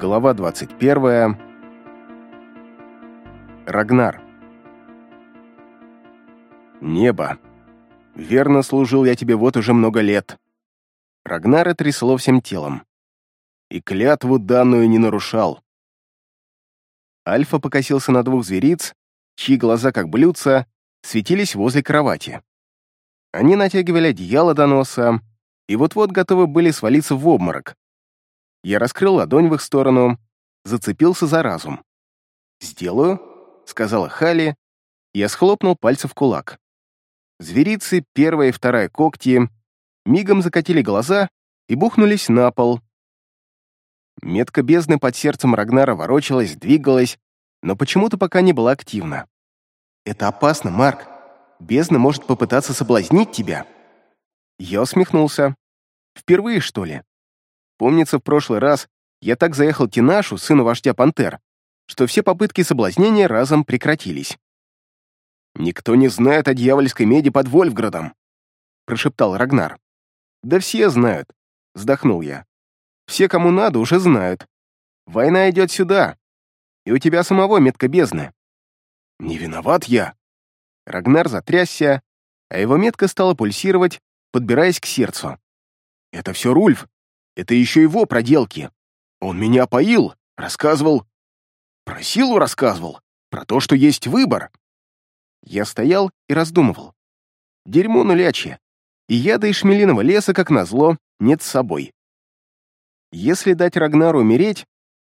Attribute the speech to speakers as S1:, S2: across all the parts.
S1: Глава 21. Рагнар. Небо. Верно служил я тебе вот уже много лет. Рагнара трясло всем телом. И клятву данную не нарушал. Альфа покосился на двух звериц, чьи глаза, как блюдца, светились возле кровати. Они натягивали одеяло до носа и вот-вот готовы были свалиться в обморок. Я раскрыл ладонь в их сторону, зацепился за разум. «Сделаю», — сказала Хали, я схлопнул пальцы в кулак. Зверицы, первая и вторая когти, мигом закатили глаза и бухнулись на пол. Метка бездны под сердцем Рагнара ворочалась, двигалась, но почему-то пока не была активна. «Это опасно, Марк. Бездна может попытаться соблазнить тебя». Я усмехнулся. «Впервые, что ли?» Помнится, в прошлый раз я так заехал Тинашу, сыну вождя Пантер, что все попытки соблазнения разом прекратились. «Никто не знает о дьявольской меди под Вольфградом», — прошептал Рагнар. «Да все знают», — вздохнул я. «Все, кому надо, уже знают. Война идет сюда, и у тебя самого метка бездны». «Не виноват я». Рагнар затрясся, а его метка стала пульсировать, подбираясь к сердцу. «Это все Рульф. Это еще его проделки. Он меня поил, рассказывал... Про силу рассказывал, про то, что есть выбор. Я стоял и раздумывал. Дерьмо нулячье. И яда и шмелиного леса, как назло, нет с собой. Если дать Рагнару умереть,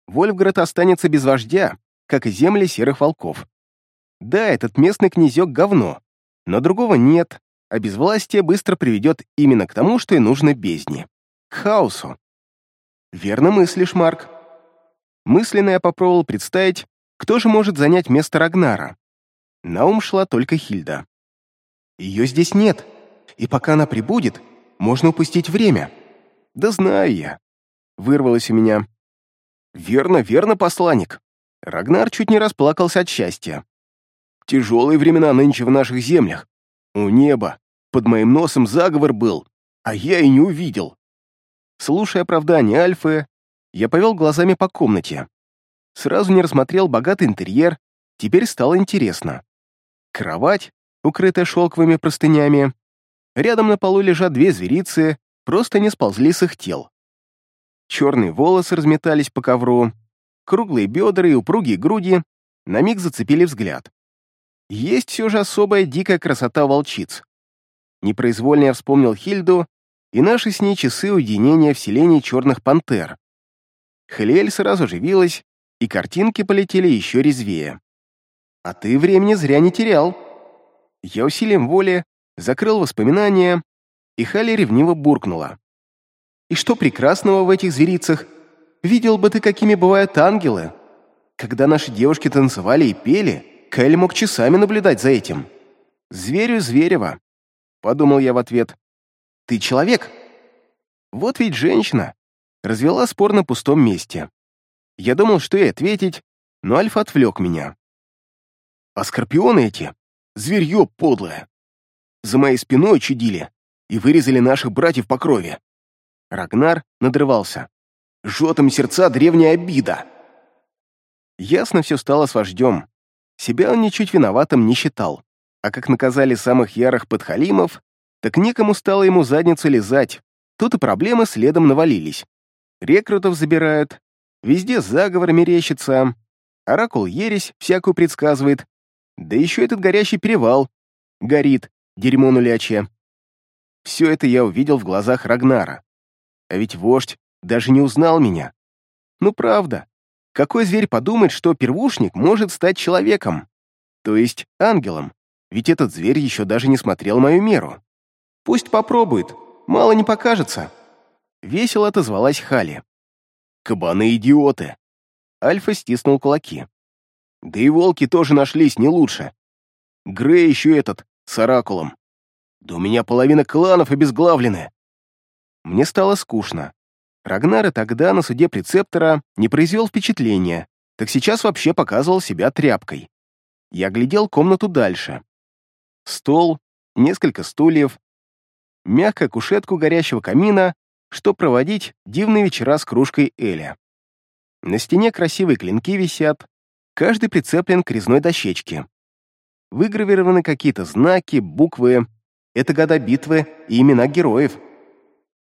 S1: Вольфград останется без вождя, как и земли серых волков. Да, этот местный князек — говно, но другого нет, а безвластие быстро приведет именно к тому, что и нужно бездне — хаосу. Верно мыслишь, Марк. Мысленно я попробовал представить, кто же может занять место Рагнара. На ум шла только Хильда. Ее здесь нет, и пока она прибудет, можно упустить время. Да знаю я. Вырвалось у меня. Верно, верно, посланник. Рагнар чуть не расплакался от счастья. Тяжелые времена нынче в наших землях. У неба, под моим носом заговор был, а я и не увидел. Слушая оправдание Альфы, я повел глазами по комнате. Сразу не рассмотрел богатый интерьер, теперь стало интересно. Кровать, укрытая шелковыми простынями. Рядом на полу лежат две зверицы, просто не сползли с их тел. Черные волосы разметались по ковру, круглые бедра и упругие груди на миг зацепили взгляд. Есть все же особая дикая красота волчиц. Непроизвольно я вспомнил Хильду и наши с ней часы уединения в селении черных пантер. Хелиэль сразу оживилась, и картинки полетели еще резвее. А ты времени зря не терял. Я усилием воли закрыл воспоминания, и Хали ревниво буркнула. И что прекрасного в этих зверицах? Видел бы ты, какими бывают ангелы. Когда наши девушки танцевали и пели, Кэль мог часами наблюдать за этим. «Зверю зверева», — подумал я в ответ. «Ты человек?» Вот ведь женщина. Развела спор на пустом месте. Я думал, что и ответить, но Альфа отвлек меня. А скорпионы эти — зверье подлое. За моей спиной чудили и вырезали наших братьев по крови. Рагнар надрывался. Жжет им сердца древняя обида. Ясно все стало с вождем. Себя он ничуть виноватым не считал. А как наказали самых ярых подхалимов, так некому стало ему задницу лизать. Тут и проблемы следом навалились. Рекрутов забирают, везде заговор мерещится, оракул ересь всякую предсказывает, да еще этот горящий перевал. Горит, дерьмо нулячье. Все это я увидел в глазах Рагнара. А ведь вождь даже не узнал меня. Ну правда, какой зверь подумает, что первушник может стать человеком? То есть ангелом, ведь этот зверь еще даже не смотрел мою меру. Пусть попробует, мало не покажется. Весело отозвалась Хали. Кабаны-идиоты. Альфа стиснул кулаки. Да и волки тоже нашлись не лучше. Грей еще этот, с оракулом. Да у меня половина кланов обезглавлены. Мне стало скучно. Рагнар и тогда на суде прецептора не произвел впечатления, так сейчас вообще показывал себя тряпкой. Я глядел комнату дальше. Стол, несколько стульев, мягкая кушетка у горящего камина, что проводить дивные вечера с кружкой Эля. На стене красивые клинки висят, каждый прицеплен к резной дощечке. Выгравированы какие-то знаки, буквы. Это года битвы и имена героев.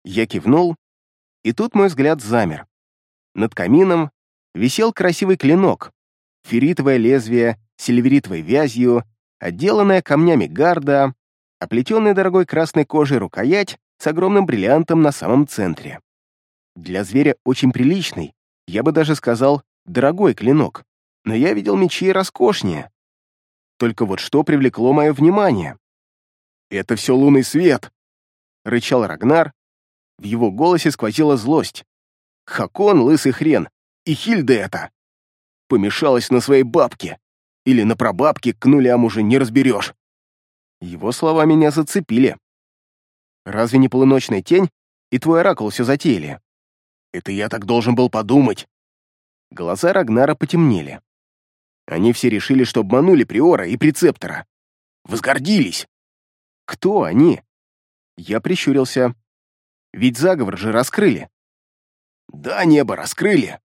S1: Я кивнул, и тут мой взгляд замер. Над камином висел красивый клинок, ферритовое лезвие, сильверитовой вязью, отделанная камнями гарда, оплетенная дорогой красной кожей рукоять с огромным бриллиантом на самом центре. Для зверя очень приличный, я бы даже сказал, дорогой клинок, но я видел мечи роскошнее. Только вот что привлекло мое внимание? «Это все лунный свет!» — рычал Рагнар. В его голосе сквозила злость. «Хакон, лысый хрен, и Хильда это!» Помешалась на своей бабке. Или на прабабке, к нулям уже не разберешь. Его слова меня зацепили. Разве не полуночная тень и твой оракул все затеяли? Это я так должен был подумать. Глаза Рагнара потемнели. Они все решили, что обманули Приора и Прецептора. Возгордились. Кто они? Я прищурился. Ведь заговор же раскрыли. Да, небо раскрыли.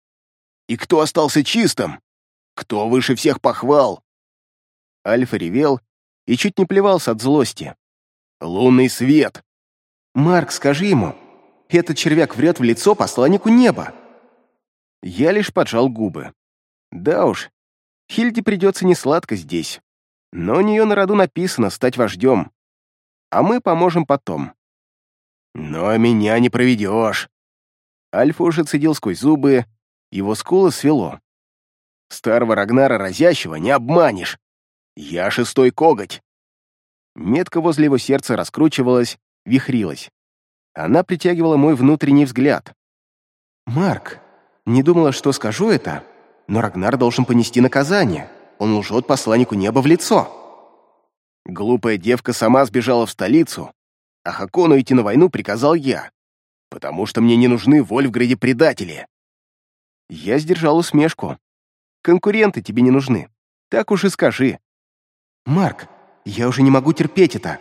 S1: И кто остался чистым? Кто выше всех похвал? Альфа ревел и чуть не плевался от злости. Лунный свет. Марк, скажи ему, этот червяк врет в лицо посланнику неба. Я лишь поджал губы. Да уж, Хильде придется несладко здесь. Но у нее на роду написано стать вождем. А мы поможем потом. Но меня не проведешь. Альфа уже цедил сквозь зубы, его скулы свело. Старого Рагнара разящего не обманешь. Я шестой коготь. Метка возле его сердца раскручивалась, вихрилась. Она притягивала мой внутренний взгляд. «Марк, не думала, что скажу это, но Рагнар должен понести наказание. Он лжет посланнику неба в лицо». Глупая девка сама сбежала в столицу, а Хакону идти на войну приказал я, потому что мне не нужны Вольфграде предатели. Я сдержал усмешку. Конкуренты тебе не нужны. Так уж и скажи. Марк, я уже не могу терпеть это.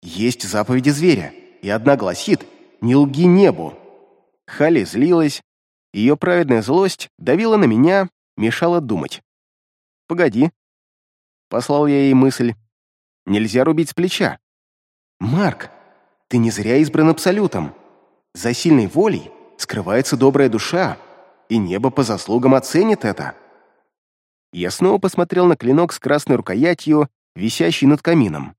S1: Есть заповеди зверя, и одна гласит «Не лги небу». Хали злилась, ее праведная злость давила на меня, мешала думать. «Погоди». Послал я ей мысль. «Нельзя рубить с плеча». «Марк, ты не зря избран Абсолютом. За сильной волей скрывается добрая душа, и небо по заслугам оценит это». Я снова посмотрел на клинок с красной рукоятью, висящий над камином.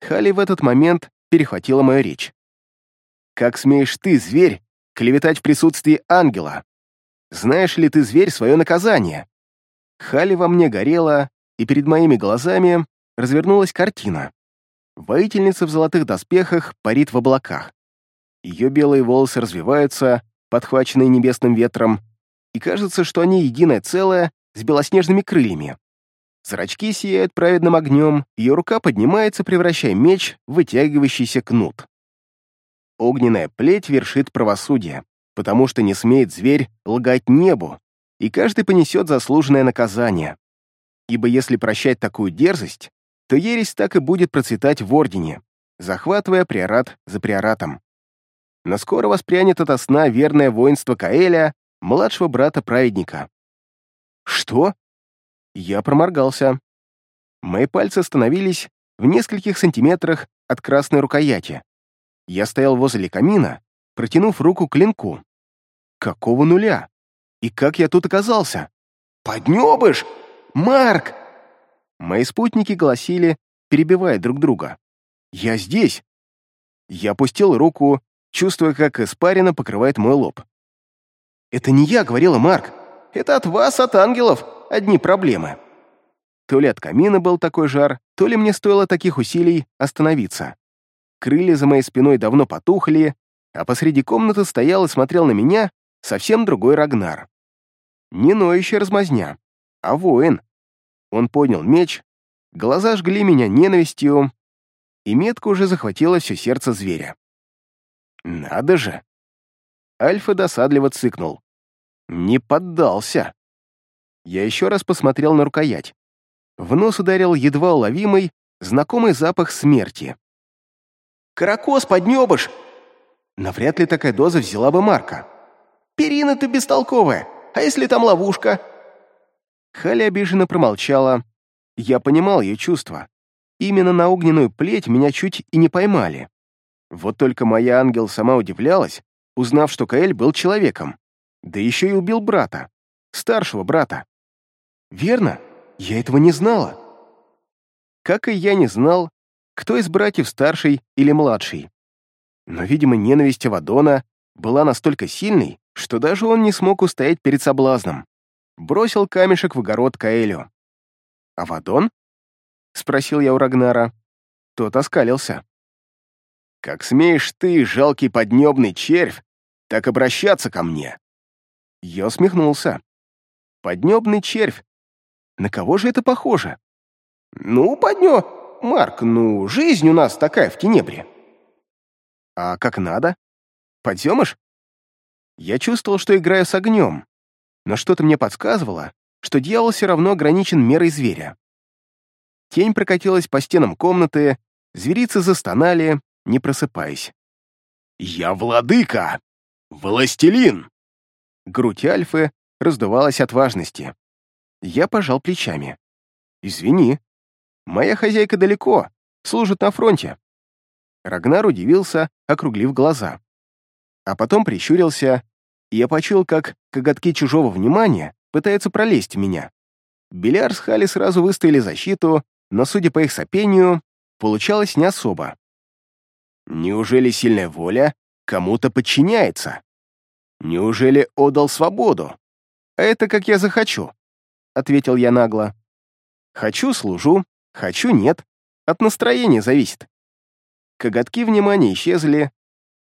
S1: Хали в этот момент перехватила мою речь. «Как смеешь ты, зверь, клеветать в присутствии ангела? Знаешь ли ты, зверь, свое наказание?» Хали во мне горела, и перед моими глазами развернулась картина. Воительница в золотых доспехах парит в облаках. Ее белые волосы развиваются, подхваченные небесным ветром, и кажется, что они единое целое с белоснежными крыльями. Зрачки сияют праведным огнем, ее рука поднимается, превращая меч в вытягивающийся кнут. Огненная плеть вершит правосудие, потому что не смеет зверь лгать небу, и каждый понесет заслуженное наказание. Ибо если прощать такую дерзость, то ересь так и будет процветать в Ордене, захватывая приорат за приоратом. Но скоро воспрянет ото сна верное воинство Каэля, младшего брата праведника. Что? Я проморгался. Мои пальцы остановились в нескольких сантиметрах от красной рукояти. Я стоял возле камина, протянув руку к клинку. Какого нуля? И как я тут оказался? «Поднебыш! Марк!» Мои спутники голосили, перебивая друг друга. «Я здесь!» Я опустил руку, чувствуя, как испарина покрывает мой лоб. «Это не я», — говорила Марк. «Это от вас, от ангелов!» одни проблемы. То ли от камина был такой жар, то ли мне стоило таких усилий остановиться. Крылья за моей спиной давно потухли, а посреди комнаты стоял и смотрел на меня совсем другой Рагнар. Не ноющая размазня, а воин. Он поднял меч, глаза жгли меня ненавистью, и метка уже захватила все сердце зверя. «Надо же!» Альфа досадливо цыкнул. «Не поддался!» Я еще раз посмотрел на рукоять. В нос ударил едва уловимый, знакомый запах смерти. «Каракос, поднебыш!» Навряд ли такая доза взяла бы Марка. «Перина ты бестолковая!
S2: А если там ловушка?»
S1: Халя обиженно промолчала. Я понимал ее чувства. Именно на огненную плеть меня чуть и не поймали. Вот только моя ангел сама удивлялась, узнав, что Каэль был человеком. Да еще и убил брата. Старшего брата. Верно? Я этого не знала. Как и я не знал, кто из братьев старший или младший. Но, видимо, ненависть Авадона была настолько сильной, что даже он не смог устоять перед соблазном. Бросил камешек в огород Каэлю. «Авадон?» — спросил я у Рагнара. Тот оскалился. «Как смеешь ты, жалкий поднебный червь, так обращаться ко мне?» Я усмехнулся. «Поднебный червь. На кого же это похоже?»
S2: «Ну, поднё... Марк, ну, жизнь у нас такая в Тенебре».
S1: «А как надо? Подъемыш?» Я чувствовал, что играю с огнем, но что-то мне подсказывало, что дьявол все равно ограничен мерой зверя. Тень прокатилась по стенам комнаты, зверицы застонали, не просыпаясь.
S3: «Я владыка! Властелин!»
S1: Грудь Альфы раздувалась от важности. Я пожал плечами. «Извини, моя хозяйка далеко, служит на фронте». Рагнар удивился, округлив глаза. А потом прищурился, и я почуял, как коготки чужого внимания пытаются пролезть в меня. Беляр с Хали сразу выставили защиту, но, судя по их сопению, получалось не особо. Неужели сильная воля кому-то подчиняется? Неужели отдал свободу? Это как я захочу, — ответил я нагло. Хочу — служу, хочу — нет. От настроения зависит. Коготки внимания исчезли,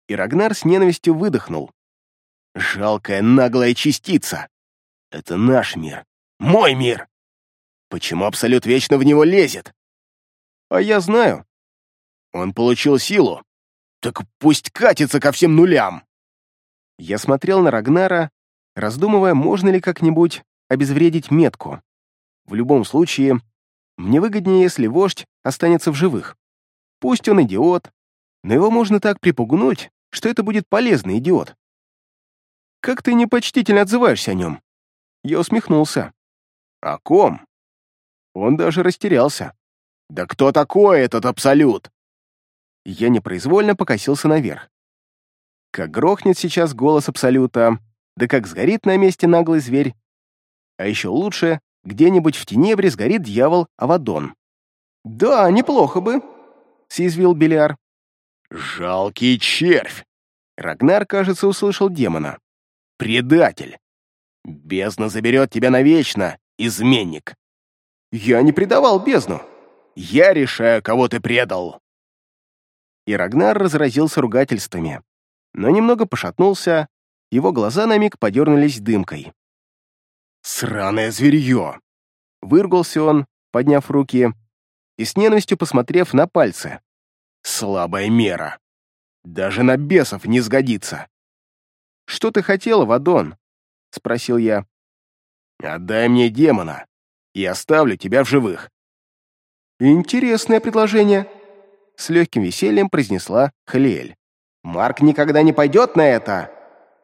S1: и Рагнар с ненавистью выдохнул. «Жалкая наглая частица! Это наш мир, мой мир! Почему Абсолют вечно в него лезет?» «А я знаю. Он получил силу. Так пусть катится ко всем нулям!» Я смотрел на Рагнара, раздумывая, можно ли как-нибудь обезвредить метку. В любом случае, мне выгоднее, если вождь останется в живых. Пусть он идиот, но его можно так припугнуть, что это будет полезный идиот. Как ты непочтительно отзываешься о нем? Я усмехнулся. О ком? Он даже растерялся. Да кто такой этот Абсолют? Я непроизвольно покосился наверх. Как грохнет сейчас голос Абсолюта, да как сгорит на месте наглый зверь. А еще лучше, где-нибудь в Тенебре сгорит дьявол Авадон.
S2: «Да, неплохо бы», — съязвил Беляр.
S3: «Жалкий червь!»
S1: Рагнар, кажется, услышал демона. «Предатель! Бездна заберет тебя навечно, изменник!»
S2: «Я не предавал бездну!»
S3: «Я решаю, кого ты предал!»
S1: И Рагнар разразился ругательствами но немного пошатнулся, его глаза на миг подернулись дымкой.
S3: «Сраное зверье!»
S1: Выргался он, подняв руки, и с ненавистью посмотрев на пальцы.
S3: «Слабая мера! Даже на бесов не сгодится!»
S1: «Что ты хотела, Вадон?» — спросил я.
S3: «Отдай мне демона, и оставлю тебя в живых».
S2: «Интересное предложение», — с легким весельем произнесла Халиэль. Марк никогда не пойдет на это.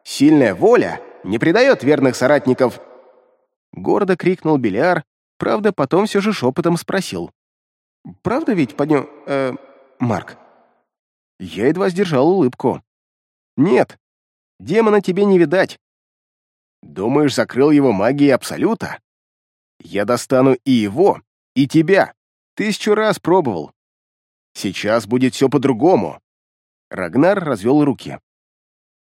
S2: Сильная воля не предает верных соратников.
S1: Гордо крикнул Беляр, правда, потом все же шепотом спросил. «Правда ведь подню... Э, Марк?» Я едва сдержал улыбку. «Нет, демона тебе не видать. Думаешь, закрыл его магией Абсолюта? Я достану и его, и тебя. Тысячу раз пробовал. Сейчас будет все по-другому. Рагнар развел руки.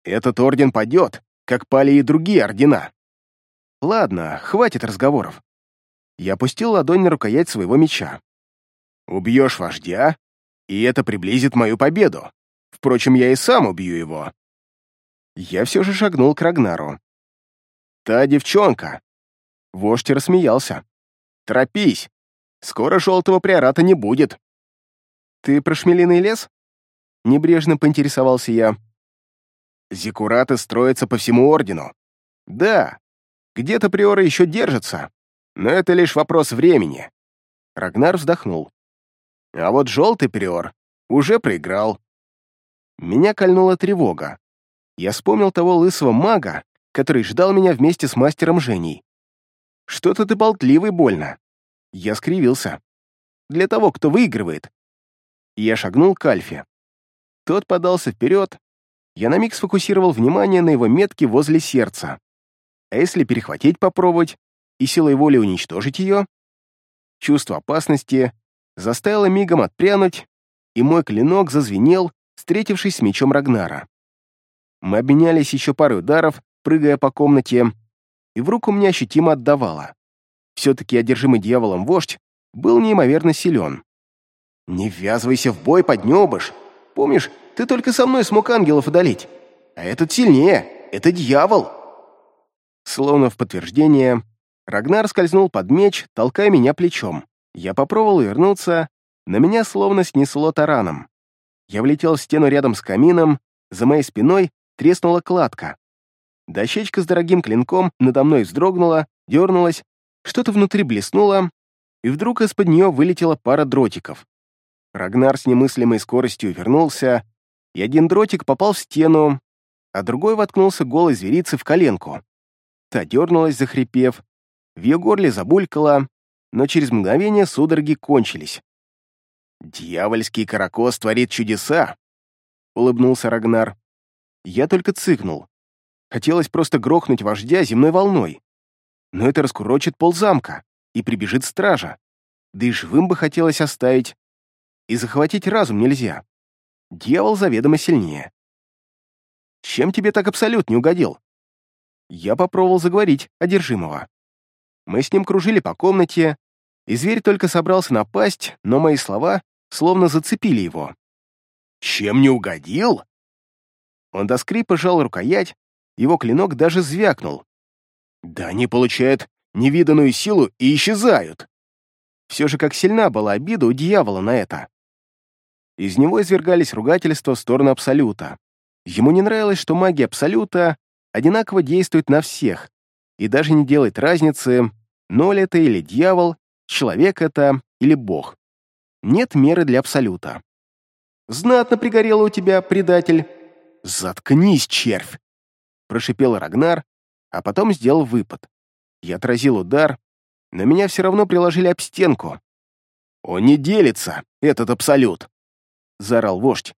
S1: «Этот орден падет, как пали и другие ордена. Ладно, хватит разговоров. Я опустил ладонь на рукоять своего меча. Убьешь вождя, и это приблизит мою победу. Впрочем, я и сам убью его. Я все же шагнул к Рагнару. «Та девчонка!» Вождь рассмеялся. «Торопись! Скоро желтого приората не будет!» «Ты про шмелиный лес?» Небрежно поинтересовался я. Зиккураты строятся по всему ордену. Да, где-то приоры еще держатся, но это лишь вопрос времени. Рагнар вздохнул. А вот желтый приор уже проиграл. Меня кольнула тревога. Я вспомнил того лысого мага, который ждал меня вместе с мастером Женей. «Что-то ты болтливый больно». Я скривился. «Для того, кто выигрывает». Я шагнул к Альфе. Тот подался вперед. Я на миг сфокусировал внимание на его метке возле сердца. А если перехватить попробовать и силой воли уничтожить ее? Чувство опасности заставило мигом отпрянуть, и мой клинок зазвенел, встретившись с мечом Рагнара. Мы обменялись еще парой ударов, прыгая по комнате, и в руку мне ощутимо отдавало. Все-таки одержимый дьяволом вождь был неимоверно силен. «Не ввязывайся в бой, поднебыш! Помнишь, ты только со мной смог ангелов одолеть, а этот сильнее, это дьявол!» Словно в подтверждение, Рагнар скользнул под меч, толкая меня плечом. Я попробовал вернуться, на меня словно снесло тараном. Я влетел в стену рядом с камином, за моей спиной треснула кладка. Дощечка с дорогим клинком надо мной вздрогнула, дернулась, что-то внутри блеснуло, и вдруг из-под нее вылетела пара дротиков. Рагнар с немыслимой скоростью вернулся, и один дротик попал в стену, а другой воткнулся голой зверицы в коленку. Та дернулась, захрипев, в ее горле забулькало, но через мгновение судороги кончились. «Дьявольский каракос творит чудеса!» — улыбнулся Рагнар. Я только цыкнул. Хотелось просто грохнуть вождя земной волной. Но это раскурочит ползамка, и прибежит стража. Да и живым бы хотелось оставить. И захватить разум нельзя. Дьявол заведомо сильнее. Чем тебе так абсолют не угодил? Я попробовал заговорить одержимого. Мы с ним кружили по комнате, и зверь только собрался напасть, но мои слова словно зацепили его. «Чем не угодил?» Он до скрипа жал рукоять, его клинок даже звякнул. «Да они получают невиданную силу и исчезают!» Все же как сильна была обида у дьявола на это. Из него извергались ругательства в сторону Абсолюта. Ему не нравилось, что магия Абсолюта одинаково действует на всех и даже не делает разницы, ноль это или дьявол, человек это или бог. Нет меры для Абсолюта. «Знатно пригорело у тебя, предатель!» «Заткнись, червь!» Прошипел Рагнар, а потом сделал выпад. Я отразил удар, но меня все равно приложили об стенку. «Он не делится, этот Абсолют!» — заорал вождь.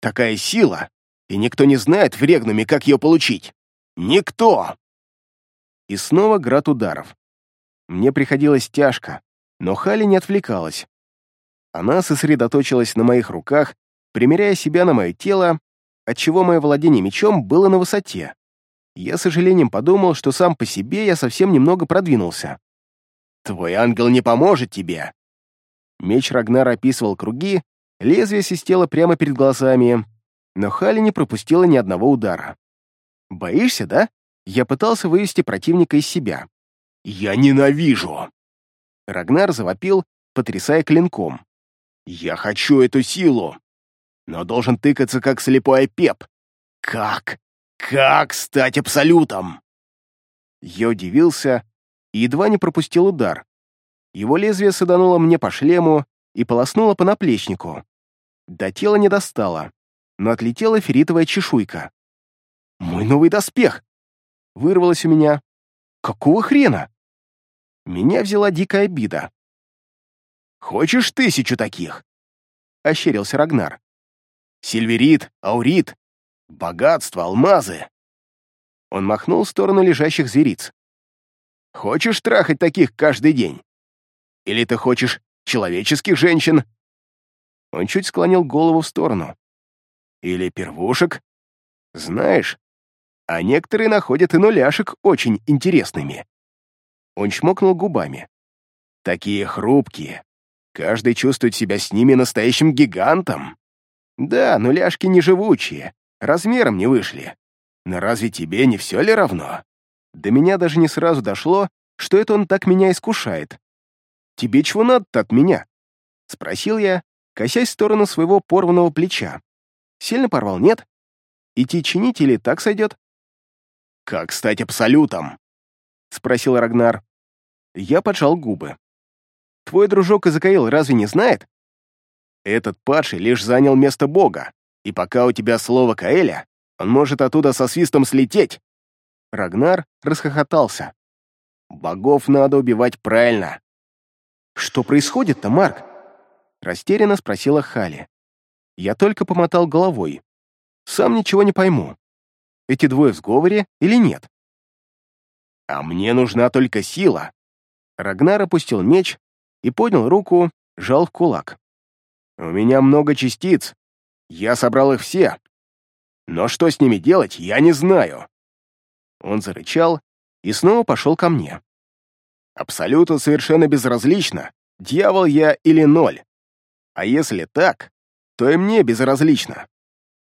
S1: «Такая сила, и никто не знает в Регнуме, как ее получить! Никто!» И снова град ударов. Мне приходилось тяжко, но Хали не отвлекалась. Она сосредоточилась на моих руках, примеряя себя на мое тело, отчего мое владение мечом было на высоте. Я с сожалением подумал, что сам по себе я совсем немного продвинулся. «Твой ангел не поможет тебе!» Меч Рагнара описывал круги, лезвие свистело прямо перед глазами, но Хали не пропустила ни одного удара. «Боишься, да?» Я пытался вывести противника из себя. «Я ненавижу!» Рагнар завопил, потрясая клинком. «Я хочу эту силу, но должен тыкаться, как слепой пеп. Как? Как стать абсолютом?» Я удивился и едва не пропустил удар. Его лезвие садануло мне по шлему и полоснуло по наплечнику. До тела не достало, но отлетела ферритовая чешуйка. «Мой новый доспех!» Вырвалось у меня. «Какого хрена?» Меня взяла дикая обида. «Хочешь тысячу таких?» — ощерился Рагнар. «Сильверит, аурит, богатство, алмазы». Он махнул в сторону лежащих звериц. «Хочешь трахать таких каждый день? Или ты хочешь человеческих женщин?» Он чуть склонил голову в сторону. «Или первушек? Знаешь, а некоторые находят и нуляшек очень интересными». Он чмокнул губами. «Такие хрупкие. Каждый чувствует себя с ними настоящим гигантом. Да, нуляшки не живучие, размером не вышли. Но разве тебе не все ли равно? До меня даже не сразу дошло, что это он так меня искушает. Тебе чего надо-то от меня?» Спросил я, косясь в сторону своего порванного плеча. Сильно порвал, нет? Идти чинить или так сойдет? «Как стать абсолютом?» — спросил Рагнар. Я поджал губы. «Твой дружок Изакаил разве не знает?» «Этот падший лишь занял место бога, и пока у тебя слово Каэля, он может оттуда со свистом слететь». Рагнар расхохотался. «Богов надо убивать правильно».
S2: «Что происходит-то, Марк?» Растерянно спросила Хали. Я только помотал головой. Сам ничего не пойму. Эти двое в сговоре или нет?
S1: «А мне нужна только сила».
S2: Рагнар опустил меч и поднял руку, жал в кулак.
S1: «У меня много частиц. Я собрал их все. Но что с ними делать, я не знаю».
S2: Он зарычал и снова пошел ко мне.
S1: «Абсолютно совершенно безразлично, дьявол я или ноль. А если так, то и мне безразлично».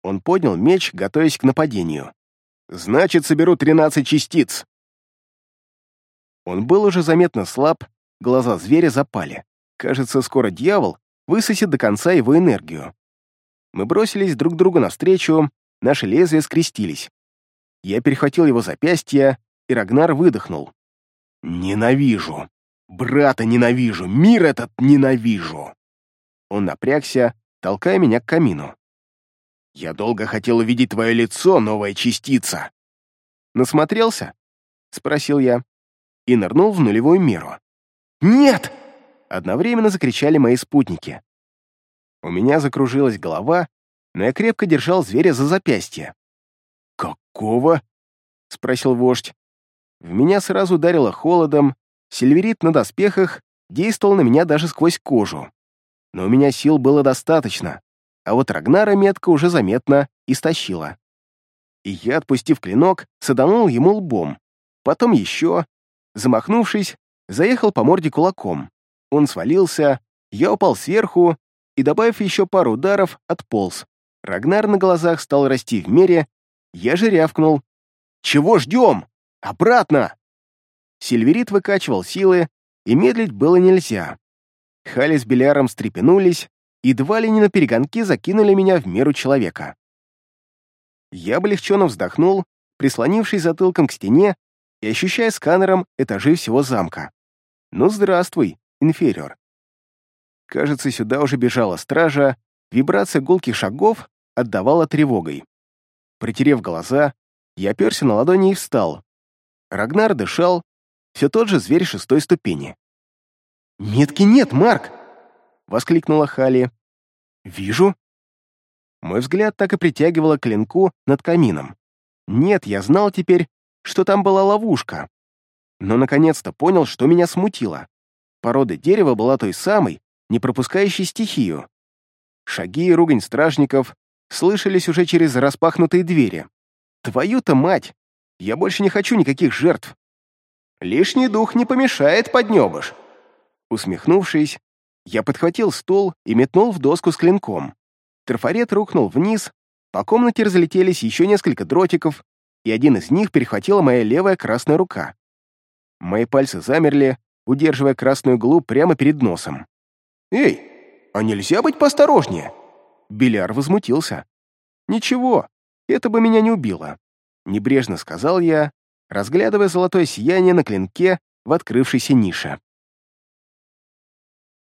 S1: Он поднял меч, готовясь к нападению. «Значит, соберу тринадцать частиц».
S2: Он был уже заметно слаб, глаза зверя запали. Кажется, скоро дьявол высосет до конца его энергию. Мы бросились друг другу навстречу, наши лезвия скрестились. Я перехватил его запястье, и Рагнар выдохнул.
S1: «Ненавижу! Брата ненавижу! Мир этот ненавижу!»
S2: Он напрягся, толкая меня к камину.
S1: «Я долго хотел увидеть твое лицо, новая частица!»
S2: «Насмотрелся?» — спросил я. И нырнул в нулевую меру.
S1: «Нет!»
S2: — одновременно закричали мои спутники. У меня закружилась голова, но я крепко держал зверя за запястье.
S1: «Какого?»
S2: — спросил вождь. В меня сразу ударило холодом, сильверит на доспехах действовал на меня даже сквозь кожу. Но у меня сил было достаточно, а вот Рагнара метка уже заметно истощила. И я, отпустив клинок, саданул ему лбом. Потом еще, замахнувшись, заехал по морде кулаком. Он свалился, я упал сверху и, добавив еще пару ударов, отполз. Рагнар на глазах стал расти в мере, я же рявкнул. «Чего ждем? Обратно!» Сильверит выкачивал силы, и медлить было нельзя. Хали с Беляром стрепенулись, и два ли не на перегонки закинули меня в меру человека. Я облегченно вздохнул, прислонившись затылком к стене и ощущая сканером этажи всего замка. Ну, здравствуй, инфериор. Кажется, сюда уже бежала стража, вибрация гулких шагов отдавала тревогой. Притерев глаза, я оперся на ладони и встал. Рагнар дышал, все тот же зверь шестой ступени. «Метки нет, Марк!» — воскликнула Хали. «Вижу». Мой взгляд так и притягивало к клинку над камином. Нет, я знал теперь, что там была ловушка. Но наконец-то понял, что меня смутило. Порода дерева была той самой, не пропускающей стихию. Шаги и ругань стражников слышались уже через распахнутые двери. Твою-то мать! Я больше не хочу никаких жертв.
S1: Лишний дух не помешает, поднебыш.
S2: Усмехнувшись, я подхватил стул и метнул в доску с клинком. Трафарет рухнул вниз, по комнате разлетелись еще несколько дротиков, и один из них перехватила моя левая красная рука. Мои пальцы замерли, удерживая красную иглу прямо перед носом.
S1: «Эй, а нельзя быть поосторожнее?»
S2: Беляр возмутился. «Ничего, это бы меня не убило», — небрежно сказал я, разглядывая золотое сияние на клинке в открывшейся нише.